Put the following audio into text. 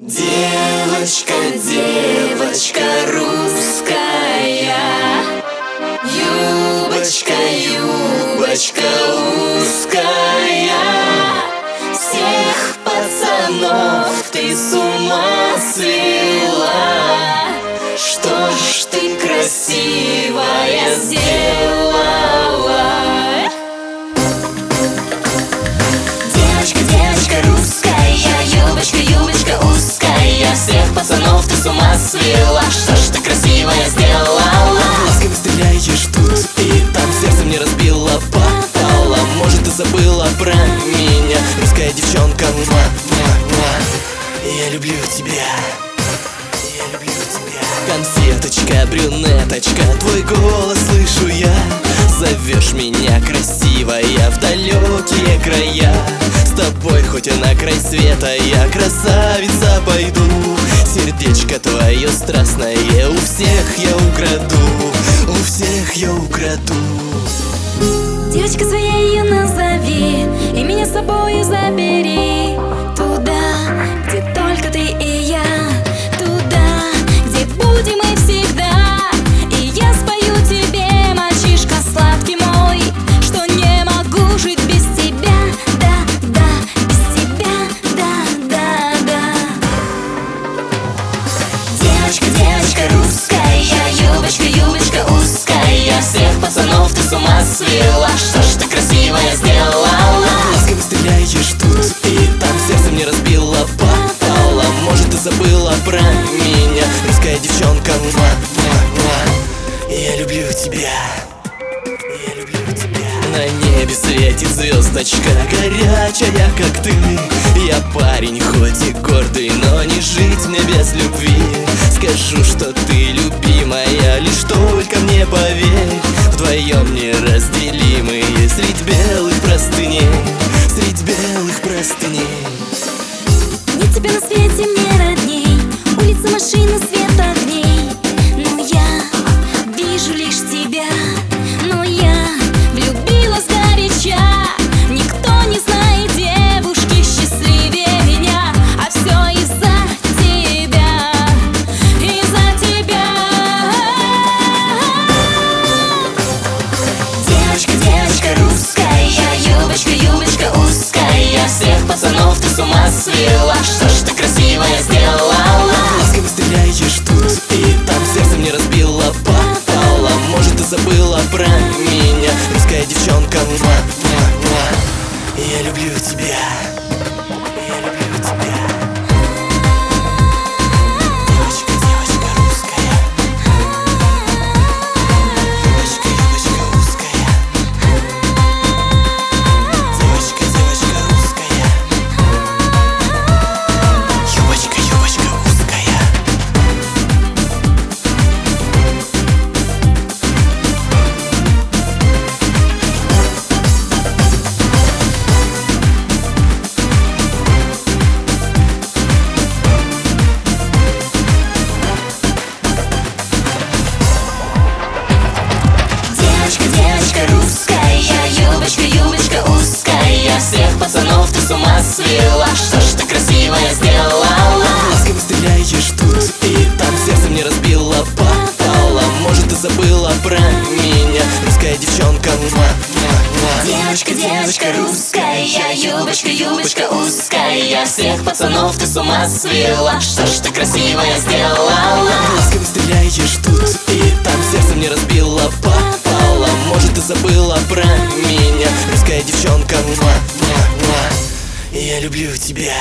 Девочка, девочка русская. Юбочка, юбочка узкая. Всех пацанов ты с ума свела пацанов ты с ума свела Что ж ты красивая сделала? Глазками стреляешь тут и там Сердце мне разбила, попала Может ты забыла про меня? Русская девчонка, муа, муа, муа. Я люблю тебя. Я люблю тебя. Конфеточка, брюнеточка Твой голос слышу я. Зовешь меня красивая В далекие края. С тобой хоть и на край света Я красавица пойду Сердечко твое страстное У всех я украду У всех я украду. Девочка своей ее назови ты с ума свела Что ж ты красивая сделала? Глазками стреляешь тут и там Сердце мне разбила, попала Может ты забыла про меня? Русская девчонка, муа, муа, муа. Я люблю тебя. Я люблю тебя. На небе светит звездочка Горячая, как ты. Я парень, хоть и гордый Но не жить мне без любви. Скажу, что ты любимая Лишь только мне поверь Вдвоем неразделимые Средь белых простыней Средь белых простыней. Нет тебя на свете мне родней. Улица, машина, свела Что ж ты красивая сделала? Глазками стреляешь тут и там Сердце мне разбила, попала Может ты забыла про меня? Русская девчонка, муа, муа, муа. Я люблю тебя Юбочка узкая Всех пацанов ты с ума свела Что ж ты красивая сделала? Глазками стреляешь тут и там Сердце мне разбила, попала Может ты забыла про меня? Русская девчонка, муа. Девочка, девочка русская Юбочка, юбочка узкая. Всех пацанов ты с ума свела Что ж ты красивая сделала? Глазками стреляешь тут и там Сердце мне разбила, попала Может ты забыла про меня Русская девчонка. Я люблю тебя